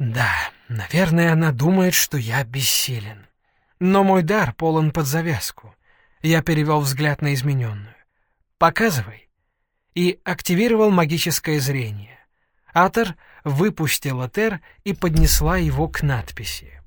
Да, наверное, она думает, что я бессилен. Но мой дар полон под завязку. Я перевел взгляд на измененную. «Показывай». И активировал магическое зрение. Атор выпустила Тер и поднесла его к надписи.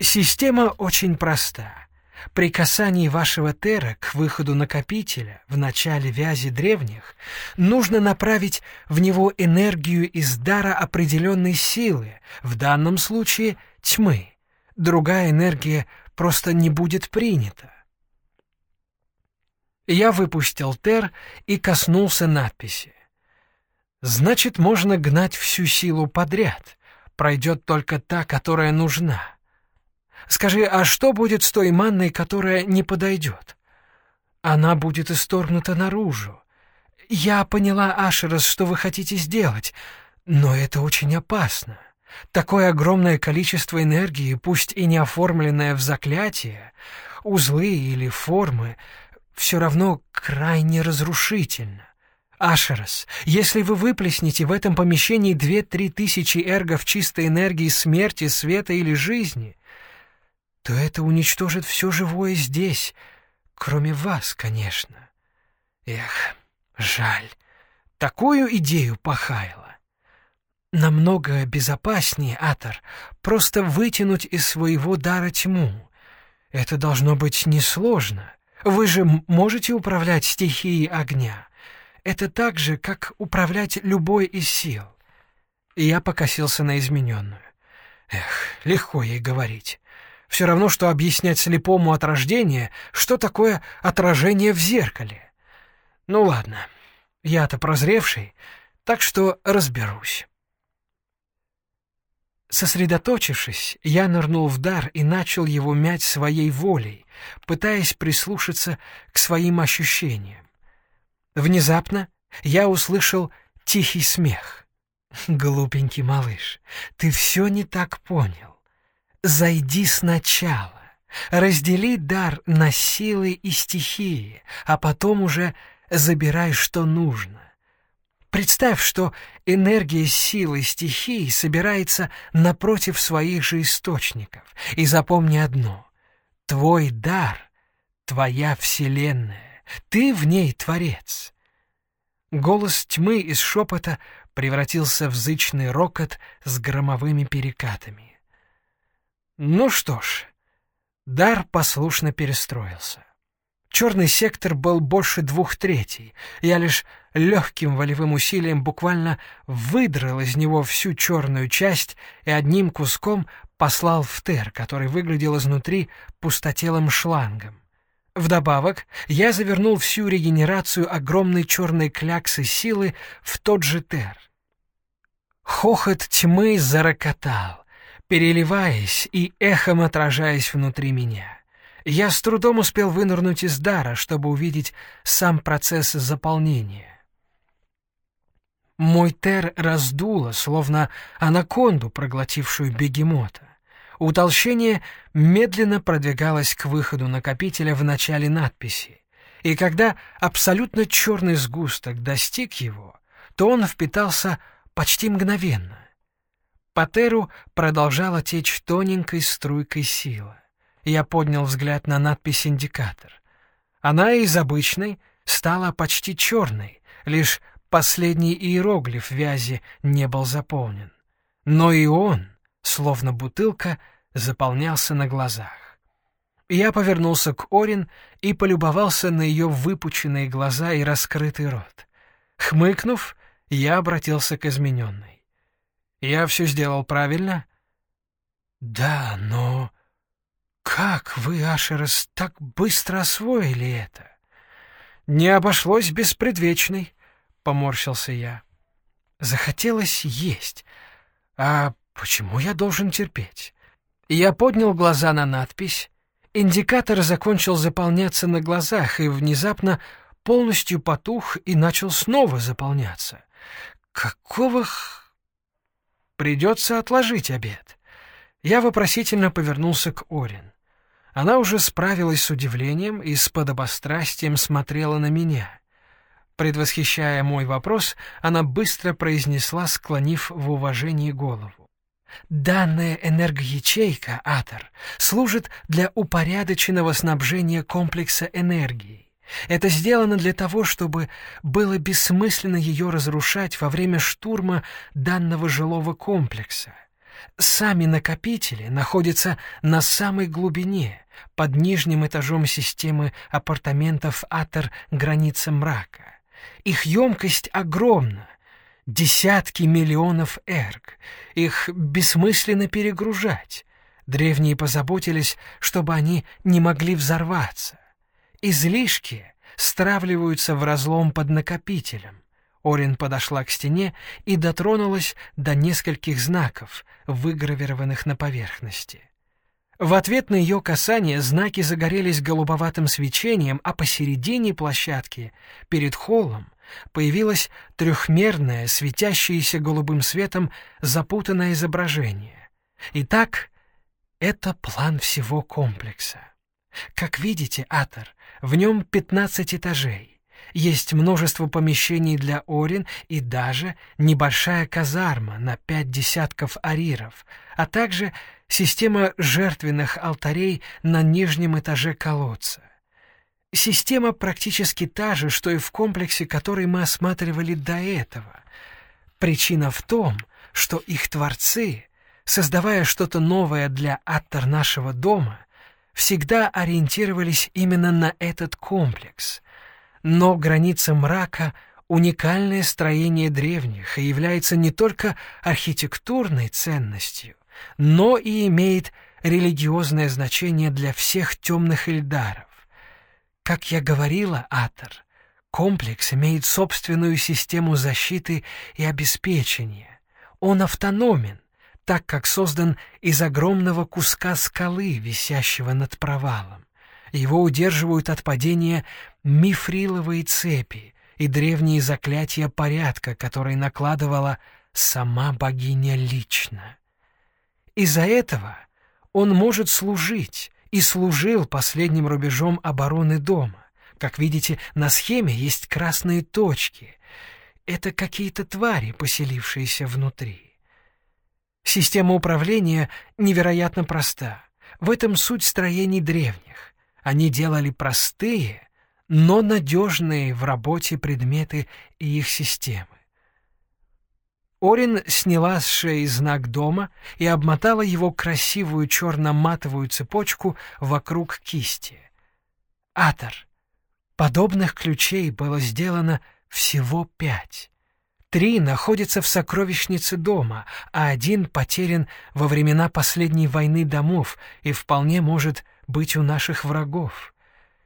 Система очень проста. При касании вашего Тера к выходу накопителя в начале вязи древних нужно направить в него энергию из дара определенной силы, в данном случае тьмы. Другая энергия просто не будет принята. Я выпустил Тер и коснулся надписи. Значит, можно гнать всю силу подряд. Пройдет только та, которая нужна. Скажи, а что будет с той манной, которая не подойдет? Она будет исторгнута наружу. Я поняла, Ашерас, что вы хотите сделать, но это очень опасно. Такое огромное количество энергии, пусть и не оформленное в заклятие, узлы или формы, все равно крайне разрушительно. Ашерас, если вы выплеснете в этом помещении две-три тысячи эргов чистой энергии смерти, света или жизни, то это уничтожит все живое здесь, кроме вас, конечно. Эх, жаль, такую идею похаяла. Намного безопаснее, Атор, просто вытянуть из своего дара тьму. Это должно быть несложно. Вы же можете управлять стихией огня. Это так же, как управлять любой из сил. И я покосился на измененную. Эх, легко ей говорить. Все равно, что объяснять слепому от рождения, что такое отражение в зеркале. Ну ладно, я-то прозревший, так что разберусь. Сосредоточившись, я нырнул в дар и начал его мять своей волей, пытаясь прислушаться к своим ощущениям. Внезапно я услышал тихий смех. «Глупенький малыш, ты все не так понял. Зайди сначала, раздели дар на силы и стихии, а потом уже забирай, что нужно. Представь, что энергия силы стихии собирается напротив своих же источников. И запомни одно — твой дар — твоя вселенная. Ты в ней творец. Голос тьмы из шепота превратился в зычный рокот с громовыми перекатами. Ну что ж, дар послушно перестроился. Черный сектор был больше двух третей. Я лишь легким волевым усилием буквально выдрал из него всю черную часть и одним куском послал в Тер, который выглядел изнутри пустотелым шлангом. Вдобавок, я завернул всю регенерацию огромной черной кляксы силы в тот же тер. Хохот тьмы зарокотал, переливаясь и эхом отражаясь внутри меня. Я с трудом успел вынырнуть из дара, чтобы увидеть сам процесс заполнения. Мой тер раздуло, словно анаконду, проглотившую бегемота. Утолщение медленно продвигалось к выходу накопителя в начале надписи, и когда абсолютно черный сгусток достиг его, то он впитался почти мгновенно. По теру продолжала течь тоненькой струйкой сила. Я поднял взгляд на надпись «Индикатор». Она из обычной стала почти черной, лишь последний иероглиф вязи не был заполнен. Но и он, словно бутылка, заполнялся на глазах. Я повернулся к Орин и полюбовался на ее выпученные глаза и раскрытый рот. Хмыкнув, я обратился к измененной. «Я все сделал правильно?» «Да, но...» «Как вы, Ашерас, так быстро освоили это?» «Не обошлось без предвечной», — поморщился я. «Захотелось есть. А почему я должен терпеть? Я поднял глаза на надпись. Индикатор закончил заполняться на глазах и внезапно полностью потух и начал снова заполняться. Какого х... Придется отложить обед. Я вопросительно повернулся к Орин. Она уже справилась с удивлением и с подобострастием смотрела на меня. Предвосхищая мой вопрос, она быстро произнесла, склонив в уважении голову. Данная энергоячейка, Атор, служит для упорядоченного снабжения комплекса энергии. Это сделано для того, чтобы было бессмысленно ее разрушать во время штурма данного жилого комплекса. Сами накопители находятся на самой глубине, под нижним этажом системы апартаментов Атор «Граница мрака». Их емкость огромна, десятки миллионов эрг. Их бессмысленно перегружать. Древние позаботились, чтобы они не могли взорваться. Излишки стравливаются в разлом под накопителем. Орин подошла к стене и дотронулась до нескольких знаков, выгравированных на поверхности. В ответ на ее касание знаки загорелись голубоватым свечением, а посередине площадки, перед холлом, появилось трехмерное, светящееся голубым светом запутанное изображение. Итак, это план всего комплекса. Как видите, Атор, в нем 15 этажей. Есть множество помещений для Орин и даже небольшая казарма на пять десятков ариров, а также система жертвенных алтарей на нижнем этаже колодца. Система практически та же, что и в комплексе, который мы осматривали до этого. Причина в том, что их творцы, создавая что-то новое для аттор нашего дома, всегда ориентировались именно на этот комплекс. Но граница мрака — уникальное строение древних и является не только архитектурной ценностью, но и имеет религиозное значение для всех темных эльдаров. Как я говорила, Атор, комплекс имеет собственную систему защиты и обеспечения. Он автономен, так как создан из огромного куска скалы, висящего над провалом. Его удерживают от падения мифриловые цепи и древние заклятия порядка, которые накладывала сама богиня лично. Из-за этого он может служить, и служил последним рубежом обороны дома. Как видите, на схеме есть красные точки. Это какие-то твари, поселившиеся внутри. Система управления невероятно проста. В этом суть строений древних. Они делали простые, но надежные в работе предметы и их системы. Орин сняла с шеи знак дома и обмотала его красивую черно-матовую цепочку вокруг кисти. Атор. Подобных ключей было сделано всего пять. Три находятся в сокровищнице дома, а один потерян во времена последней войны домов и вполне может быть у наших врагов.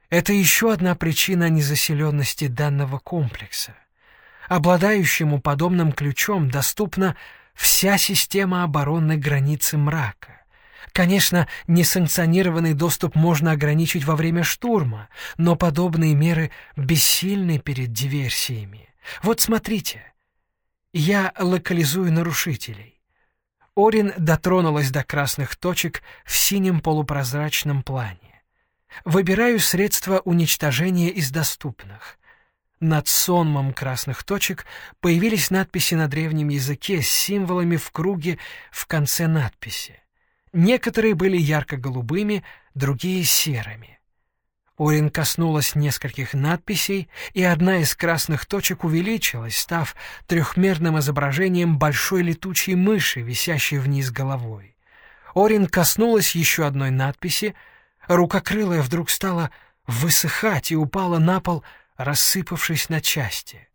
Это еще одна причина незаселенности данного комплекса обладающему подобным ключом доступна вся система оборонной границы мрака. Конечно, несанкционированный доступ можно ограничить во время штурма, но подобные меры бессильны перед диверсиями. Вот смотрите. Я локализую нарушителей. Орин дотронулась до красных точек в синем полупрозрачном плане. Выбираю средства уничтожения из доступных. Над сонмом красных точек появились надписи на древнем языке с символами в круге в конце надписи. Некоторые были ярко-голубыми, другие — серыми. Орин коснулась нескольких надписей, и одна из красных точек увеличилась, став трехмерным изображением большой летучей мыши, висящей вниз головой. Орин коснулась еще одной надписи, рукокрылая вдруг стала высыхать и упала на пол — рассыпавшись на части.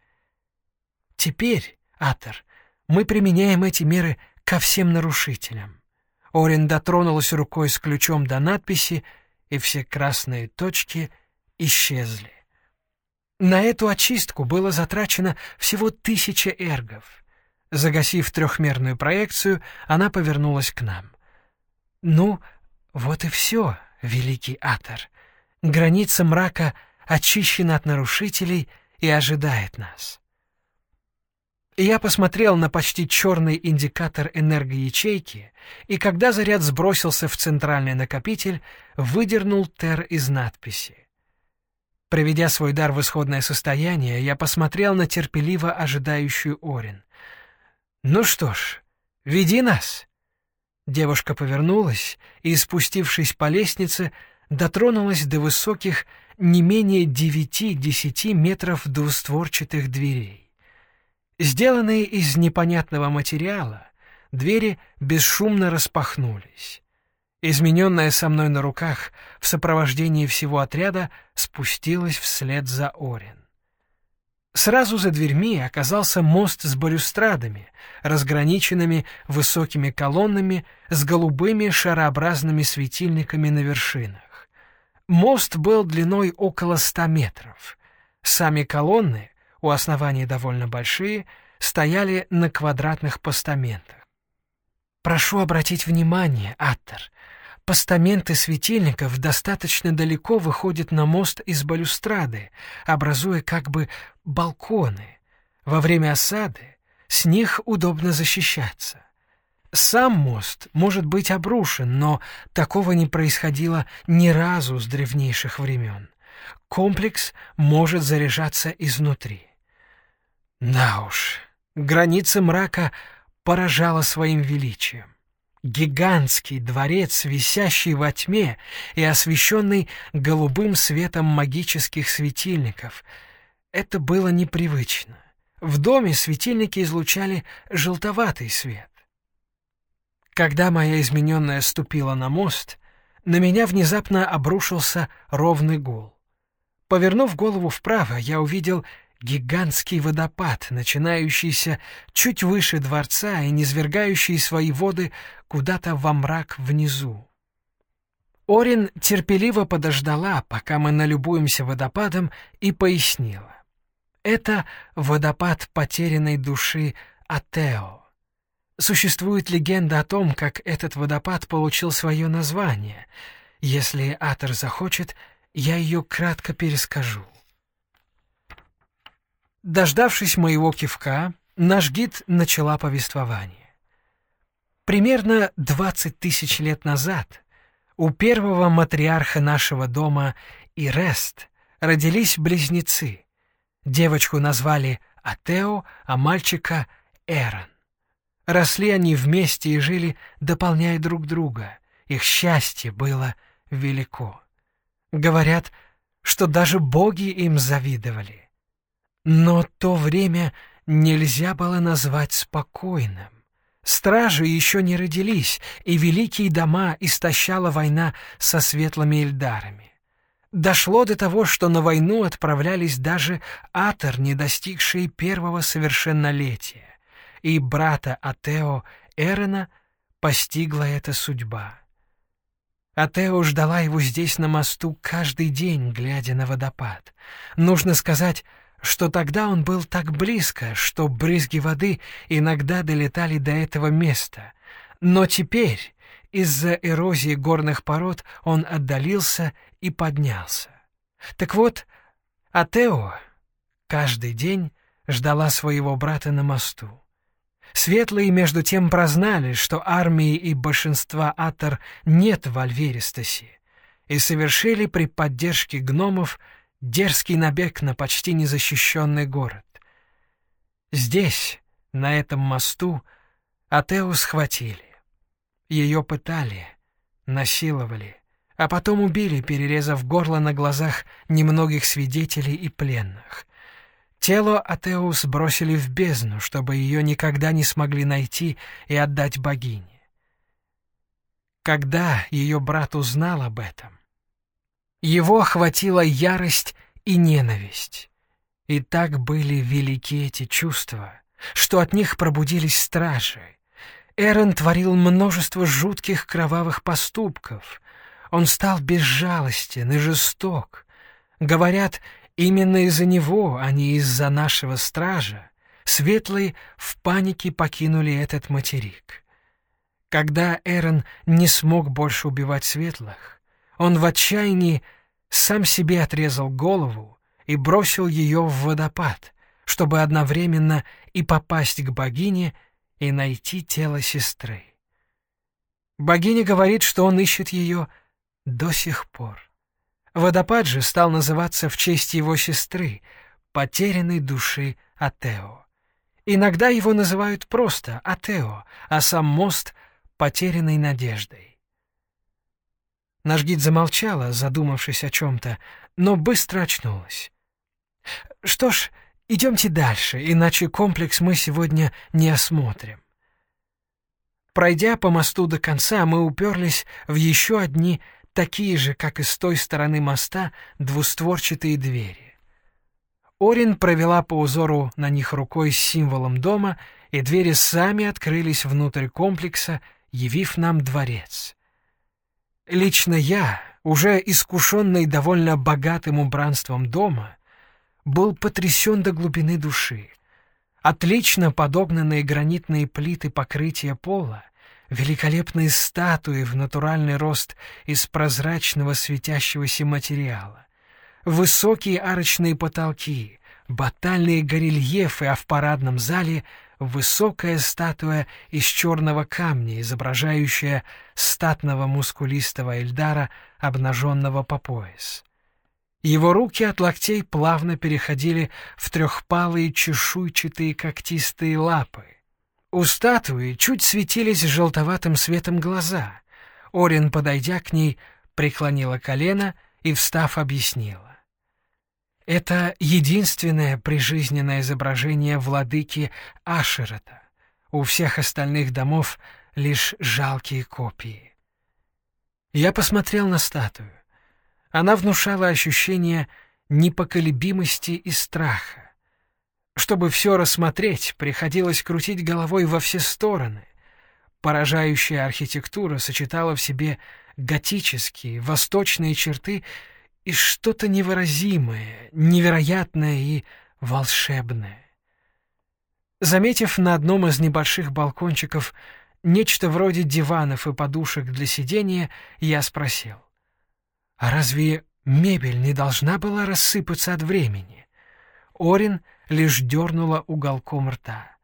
Теперь, Атор, мы применяем эти меры ко всем нарушителям. Орин дотронулась рукой с ключом до надписи, и все красные точки исчезли. На эту очистку было затрачено всего тысяча эргов. Загасив трехмерную проекцию, она повернулась к нам. «Ну, вот и все, великий Атор. Граница мрака — очищена от нарушителей и ожидает нас. Я посмотрел на почти черный индикатор энергоячейки, и когда заряд сбросился в центральный накопитель, выдернул тер из надписи. Приведя свой дар в исходное состояние, я посмотрел на терпеливо ожидающую Орин. «Ну что ж, веди нас!» Девушка повернулась и, спустившись по лестнице, дотронулась до высоких не менее девяти-десяти метров двустворчатых дверей. Сделанные из непонятного материала, двери бесшумно распахнулись. Измененная со мной на руках в сопровождении всего отряда спустилась вслед за Орин. Сразу за дверьми оказался мост с балюстрадами, разграниченными высокими колоннами с голубыми шарообразными светильниками на вершинах. Мост был длиной около ста метров. Сами колонны, у основания довольно большие, стояли на квадратных постаментах. Прошу обратить внимание, Аттер, постаменты светильников достаточно далеко выходят на мост из балюстрады, образуя как бы балконы. Во время осады с них удобно защищаться. Сам мост может быть обрушен, но такого не происходило ни разу с древнейших времен. Комплекс может заряжаться изнутри. Да уж, граница мрака поражала своим величием. Гигантский дворец, висящий во тьме и освещенный голубым светом магических светильников. Это было непривычно. В доме светильники излучали желтоватый свет. Когда моя измененная ступила на мост, на меня внезапно обрушился ровный гул. Повернув голову вправо, я увидел гигантский водопад, начинающийся чуть выше дворца и низвергающий свои воды куда-то во мрак внизу. Орин терпеливо подождала, пока мы налюбуемся водопадом, и пояснила. Это водопад потерянной души Атео. Существует легенда о том, как этот водопад получил свое название. Если Атор захочет, я ее кратко перескажу. Дождавшись моего кивка, наш гид начала повествование. Примерно двадцать тысяч лет назад у первого матриарха нашего дома Ирест родились близнецы. Девочку назвали Атео, а мальчика — Эрон. Росли они вместе и жили, дополняя друг друга. Их счастье было велико. Говорят, что даже боги им завидовали. Но то время нельзя было назвать спокойным. Стражи еще не родились, и великие дома истощала война со светлыми эльдарами. Дошло до того, что на войну отправлялись даже атор, не достигшие первого совершеннолетия и брата Атео Эрена постигла эта судьба. Атео ждала его здесь на мосту каждый день, глядя на водопад. Нужно сказать, что тогда он был так близко, что брызги воды иногда долетали до этого места. Но теперь из-за эрозии горных пород он отдалился и поднялся. Так вот, Атео каждый день ждала своего брата на мосту. Светлые, между тем, прознали, что армии и большинства атор нет в Альверистосе, и совершили при поддержке гномов дерзкий набег на почти незащищенный город. Здесь, на этом мосту, Атеу схватили. Ее пытали, насиловали, а потом убили, перерезав горло на глазах немногих свидетелей и пленных. Тело Атеус бросили в бездну, чтобы ее никогда не смогли найти и отдать богине. Когда ее брат узнал об этом, его охватила ярость и ненависть. И так были велики эти чувства, что от них пробудились стражи. Эрен творил множество жутких кровавых поступков. Он стал безжалостен и жесток. Говорят, Именно из-за него, а не из-за нашего стража, светлые в панике покинули этот материк. Когда Эрон не смог больше убивать светлых, он в отчаянии сам себе отрезал голову и бросил ее в водопад, чтобы одновременно и попасть к богине, и найти тело сестры. Богиня говорит, что он ищет ее до сих пор. Водопад же стал называться в честь его сестры, потерянной души Атео. Иногда его называют просто Атео, а сам мост потерянной надеждой. Наш гид замолчала, задумавшись о чем-то, но быстро очнулась. «Что ж, идемте дальше, иначе комплекс мы сегодня не осмотрим». Пройдя по мосту до конца, мы уперлись в еще одни такие же, как и с той стороны моста, двустворчатые двери. Орин провела по узору на них рукой с символом дома, и двери сами открылись внутрь комплекса, явив нам дворец. Лично я, уже искушенный довольно богатым убранством дома, был потрясен до глубины души. Отлично подогнанные гранитные плиты покрытия пола, великолепные статуи в натуральный рост из прозрачного светящегося материала, высокие арочные потолки, батальные горельефы, а в парадном зале высокая статуя из черного камня, изображающая статного мускулистого Эльдара, обнаженного по пояс. Его руки от локтей плавно переходили в трехпалые чешуйчатые когтистые лапы. У статуи чуть светились желтоватым светом глаза. Орин, подойдя к ней, преклонила колено и, встав, объяснила. Это единственное прижизненное изображение владыки Ашерата. У всех остальных домов лишь жалкие копии. Я посмотрел на статую. Она внушала ощущение непоколебимости и страха. Чтобы все рассмотреть, приходилось крутить головой во все стороны. Поражающая архитектура сочетала в себе готические, восточные черты и что-то невыразимое, невероятное и волшебное. Заметив на одном из небольших балкончиков нечто вроде диванов и подушек для сидения, я спросил — а разве мебель не должна была рассыпаться от времени? Орин лишь дернула уголком рта.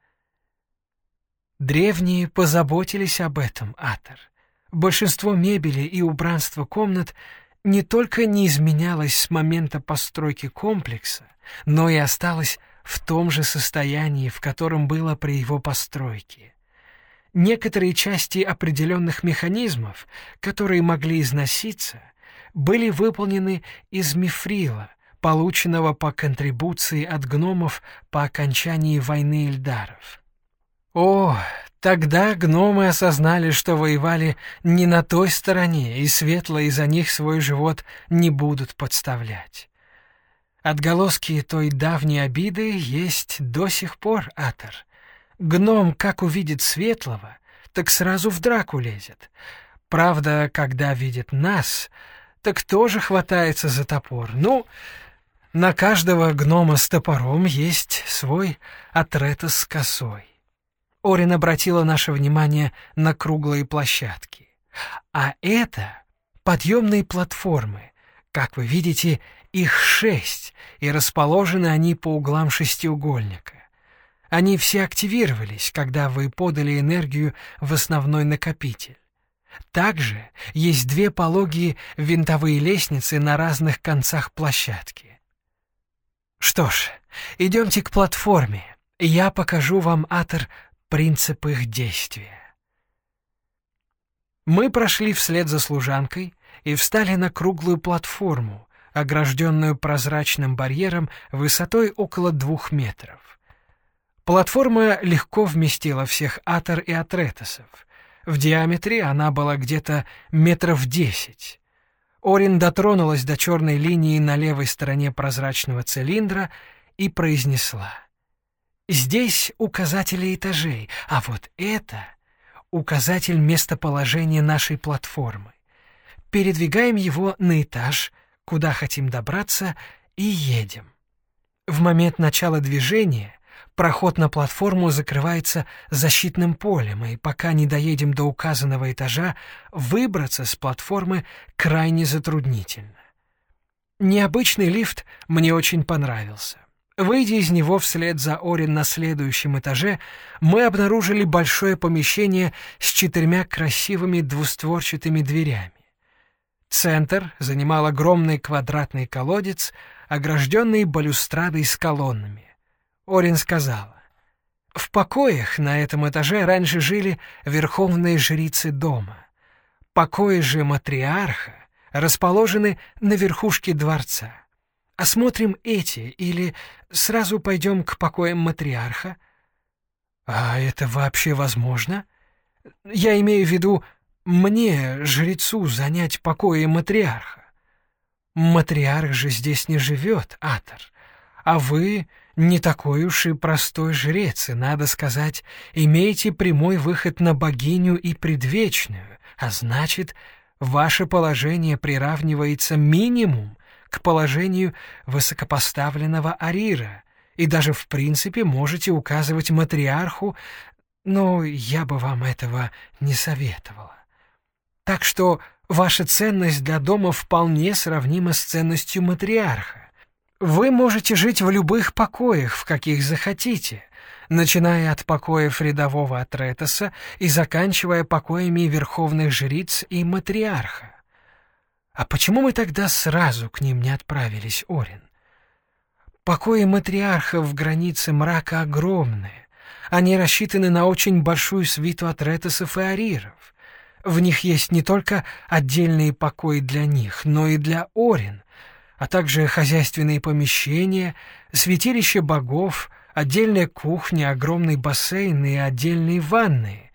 Древние позаботились об этом, Атор. Большинство мебели и убранства комнат не только не изменялось с момента постройки комплекса, но и осталось в том же состоянии, в котором было при его постройке. Некоторые части определенных механизмов, которые могли износиться, были выполнены из мифрила, полученного по контрибуции от гномов по окончании войны Эльдаров. О, тогда гномы осознали, что воевали не на той стороне, и светлые за них свой живот не будут подставлять. Отголоски той давней обиды есть до сих пор, Атор. Гном, как увидит светлого, так сразу в драку лезет. Правда, когда видит нас, так тоже хватается за топор. Ну, на каждого гнома с топором есть свой атретос с косой. Орин обратила наше внимание на круглые площадки. А это подъемные платформы. Как вы видите, их шесть, и расположены они по углам шестиугольника. Они все активировались, когда вы подали энергию в основной накопитель. Также есть две пологие винтовые лестницы на разных концах площадки. Что ж, идемте к платформе, я покажу вам, Атор, принцип их действия. Мы прошли вслед за служанкой и встали на круглую платформу, огражденную прозрачным барьером высотой около двух метров. Платформа легко вместила всех Атор и Атретосов — в диаметре она была где-то метров десять. Орин дотронулась до черной линии на левой стороне прозрачного цилиндра и произнесла. «Здесь указатели этажей, а вот это указатель местоположения нашей платформы. Передвигаем его на этаж, куда хотим добраться, и едем. В момент начала движения Проход на платформу закрывается защитным полем, и пока не доедем до указанного этажа, выбраться с платформы крайне затруднительно. Необычный лифт мне очень понравился. Выйдя из него вслед за Орин на следующем этаже, мы обнаружили большое помещение с четырьмя красивыми двустворчатыми дверями. Центр занимал огромный квадратный колодец, огражденный балюстрадой с колоннами. Орин сказала, В покоях на этом этаже раньше жили верховные жрицы дома. Покои же матриарха расположены на верхушке дворца. Осмотрим эти или сразу пойдем к покоям матриарха? А это вообще возможно? Я имею в виду мне, жрецу, занять покои матриарха. Матриарх же здесь не живет, Атор, а вы не такой уж и простой жрец, и, надо сказать, имеете прямой выход на богиню и предвечную, а значит, ваше положение приравнивается минимум к положению высокопоставленного Арира, и даже в принципе можете указывать матриарху, но я бы вам этого не советовала. Так что ваша ценность для дома вполне сравнима с ценностью матриарха. Вы можете жить в любых покоях, в каких захотите, начиная от покоев рядового Атретоса и заканчивая покоями верховных жриц и матриарха. А почему мы тогда сразу к ним не отправились, Орин? Покои матриарха в границе мрака огромные. Они рассчитаны на очень большую свиту Атретосов и Ариров. В них есть не только отдельные покои для них, но и для Орин, а также хозяйственные помещения, святилище богов, отдельная кухня, огромный бассейн и отдельные ванны,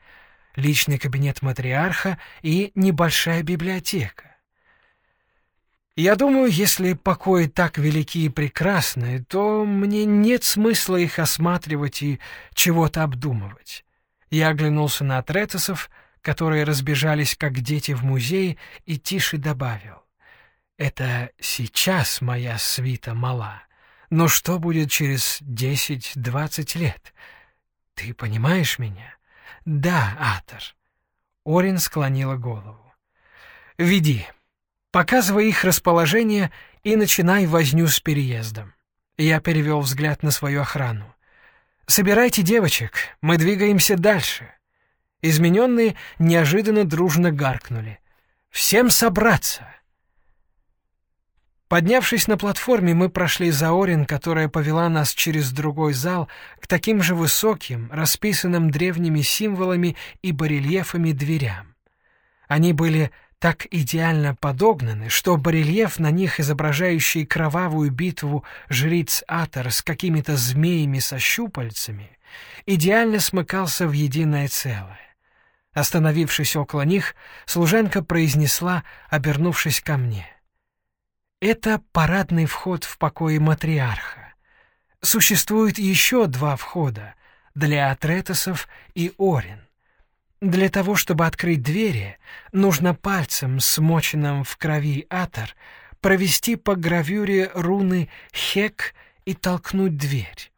личный кабинет матриарха и небольшая библиотека. Я думаю, если покои так велики и прекрасны, то мне нет смысла их осматривать и чего-то обдумывать. Я оглянулся на Атретесов, которые разбежались, как дети в музее, и тише добавил. Это сейчас моя свита мала. Но что будет через десять-двадцать лет? Ты понимаешь меня? Да, Атор. Орин склонила голову. Веди. Показывай их расположение и начинай возню с переездом. Я перевел взгляд на свою охрану. «Собирайте девочек, мы двигаемся дальше». Измененные неожиданно дружно гаркнули. «Всем собраться!» Поднявшись на платформе, мы прошли за Орин, которая повела нас через другой зал к таким же высоким, расписанным древними символами и барельефами дверям. Они были так идеально подогнаны, что барельеф на них, изображающий кровавую битву жриц Атор с какими-то змеями со щупальцами, идеально смыкался в единое целое. Остановившись около них, служанка произнесла, обернувшись ко мне. Это парадный вход в покои матриарха. Существует еще два входа для Атретосов и Орин. Для того, чтобы открыть двери, нужно пальцем, смоченным в крови Атор, провести по гравюре руны Хек и толкнуть дверь.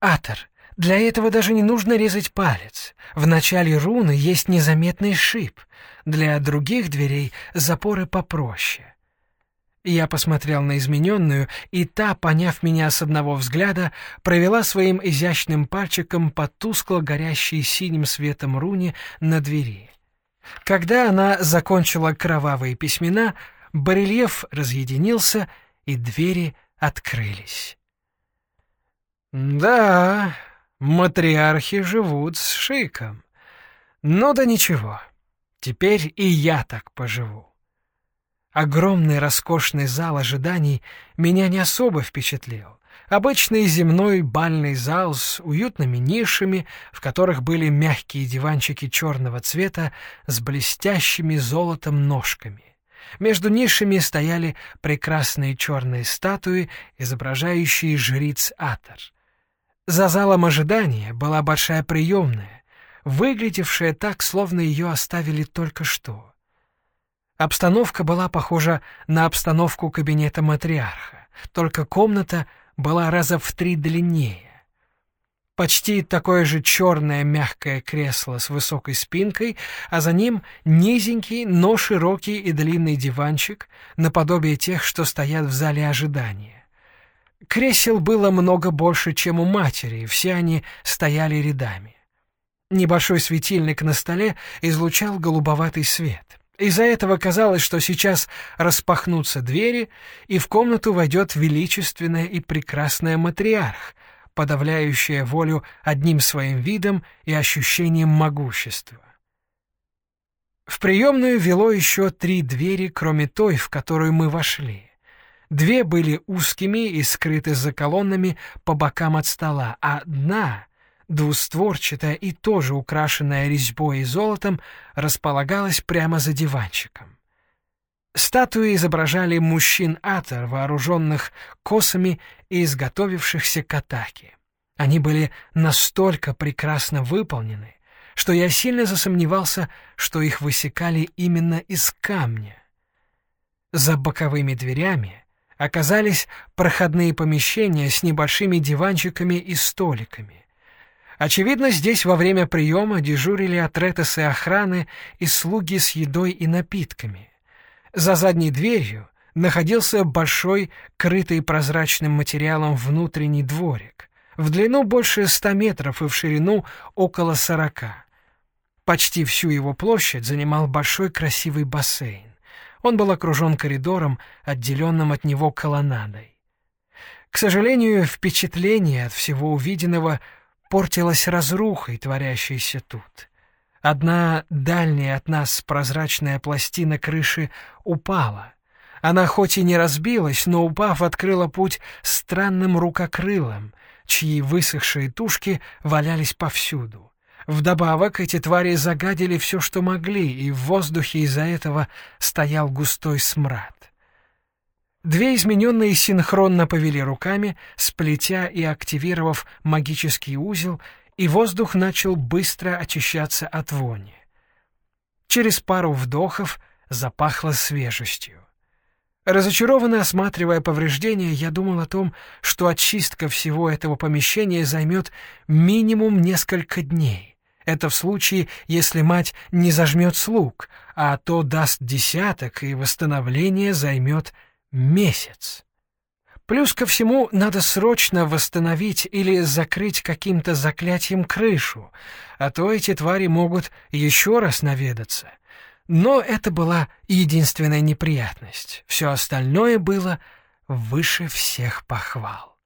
Атор, для этого даже не нужно резать палец. В начале руны есть незаметный шип. Для других дверей запоры попроще. Я посмотрел на измененную, и та, поняв меня с одного взгляда, провела своим изящным пальчиком по тускло горящей синим светом руне на двери. Когда она закончила кровавые письмена, барельеф разъединился, и двери открылись. «Да, матриархи живут с шиком. Ну да ничего, теперь и я так поживу». Огромный роскошный зал ожиданий меня не особо впечатлил. Обычный земной бальный зал с уютными нишами, в которых были мягкие диванчики черного цвета с блестящими золотом ножками. Между нишами стояли прекрасные черные статуи, изображающие жриц Атор. За залом ожидания была большая приемная, выглядевшая так, словно ее оставили только что. Обстановка была похожа на обстановку кабинета матриарха, только комната была раза в три длиннее. Почти такое же черное мягкое кресло с высокой спинкой, а за ним низенький, но широкий и длинный диванчик, наподобие тех, что стоят в зале ожидания. Кресел было много больше, чем у матери, все они стояли рядами. Небольшой светильник на столе излучал голубоватый свет. Из-за этого казалось, что сейчас распахнутся двери, и в комнату войдет величественная и прекрасная матриарх, подавляющая волю одним своим видом и ощущением могущества. В приемную вело еще три двери, кроме той, в которую мы вошли. Две были узкими и скрыты за колоннами по бокам от стола, а одна, двустворчатая и тоже украшенная резьбой и золотом, располагалась прямо за диванчиком. Статуи изображали мужчин-атор, вооруженных косами и изготовившихся к атаке. Они были настолько прекрасно выполнены, что я сильно засомневался, что их высекали именно из камня. За боковыми дверями оказались проходные помещения с небольшими диванчиками и столиками. Очевидно, здесь во время приема дежурили атретесы охраны и слуги с едой и напитками. За задней дверью находился большой, крытый прозрачным материалом внутренний дворик, в длину больше ста метров и в ширину около сорока. Почти всю его площадь занимал большой красивый бассейн. Он был окружен коридором, отделенным от него колоннадой. К сожалению, впечатление от всего увиденного портилось разрухой, творящейся тут. Одна дальняя от нас прозрачная пластина крыши упала. Она хоть и не разбилась, но, упав, открыла путь странным рукокрылам, чьи высохшие тушки валялись повсюду. Вдобавок эти твари загадили все, что могли, и в воздухе из-за этого стоял густой смрад. Две измененные синхронно повели руками, сплетя и активировав магический узел, и воздух начал быстро очищаться от вони. Через пару вдохов запахло свежестью. Разочарованно осматривая повреждения, я думал о том, что очистка всего этого помещения займет минимум несколько дней. Это в случае, если мать не зажмет слуг, а то даст десяток, и восстановление займет месяц. Плюс ко всему надо срочно восстановить или закрыть каким-то заклятием крышу, а то эти твари могут еще раз наведаться. Но это была единственная неприятность. Все остальное было выше всех похвал.